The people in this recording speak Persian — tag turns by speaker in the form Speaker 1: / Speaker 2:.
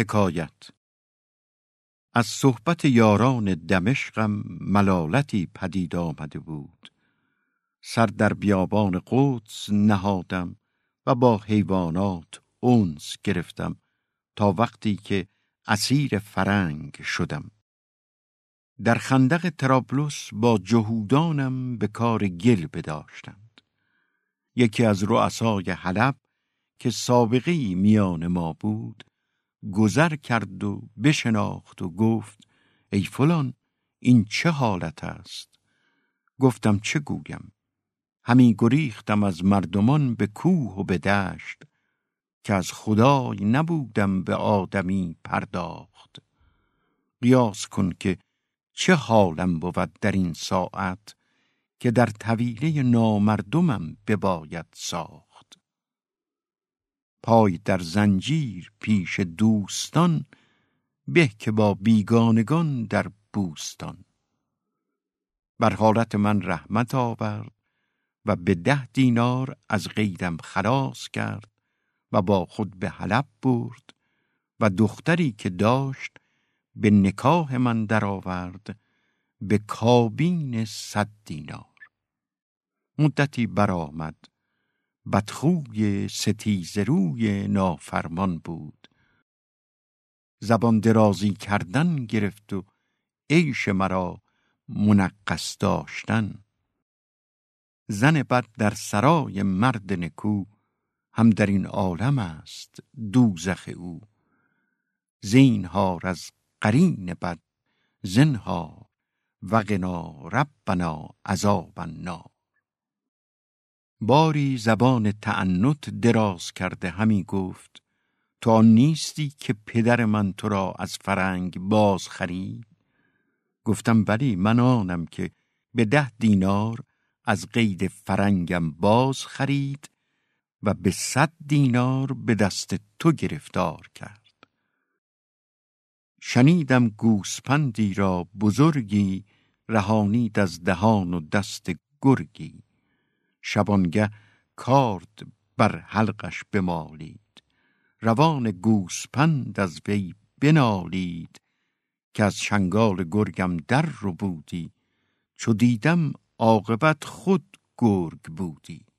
Speaker 1: حکایت. از صحبت یاران دمشقم ملالتی پدید آمده بود. سر در بیابان قدس نهادم و با حیوانات اونس گرفتم تا وقتی که اسیر فرنگ شدم. در خندق ترابلس با جهودانم به کار گل بداشتند. یکی از رؤسای حلب که سابقه میان ما بود گذر کرد و بشناخت و گفت ای فلان این چه حالت است؟ گفتم چه گویم؟ همی گریختم از مردمان به کوه و به دشت که از خدای نبودم به آدمی پرداخت. قیاس کن که چه حالم بود در این ساعت که در طویله نامردمم بباید ساخت. پای در زنجیر پیش دوستان به که با بیگانگان در بوستان. بر حالت من رحمت آورد و به ده دینار از غیرم خلاص کرد و با خود به حلب برد و دختری که داشت به نکاح من درآورد به کابین صد دینار. مدتی برآمد بدخوی ستیز روی نافرمان بود. زبان درازی کردن گرفت و عیش مرا منقص داشتن. زن بد در سرای مرد نکو هم در این عالم است دوزخ او. زینهار از قرین بد زنهار وقنا ربنا عذاب النار باری زبان تعنت دراز کرده همی گفت آن نیستی که پدر من تو را از فرنگ باز خرید؟ گفتم بلی من آنم که به ده دینار از قید فرنگم باز خرید و به صد دینار به دست تو گرفتار کرد. شنیدم گوسپندی را بزرگی رهانید از دهان و دست گرگی. شبانگه کارد بر حلقش بمالید. روان گوسپند از وی بنالید. که از شنگال گرگم در رو بودی. چو دیدم عاقبت خود گرگ بودی.